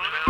Well,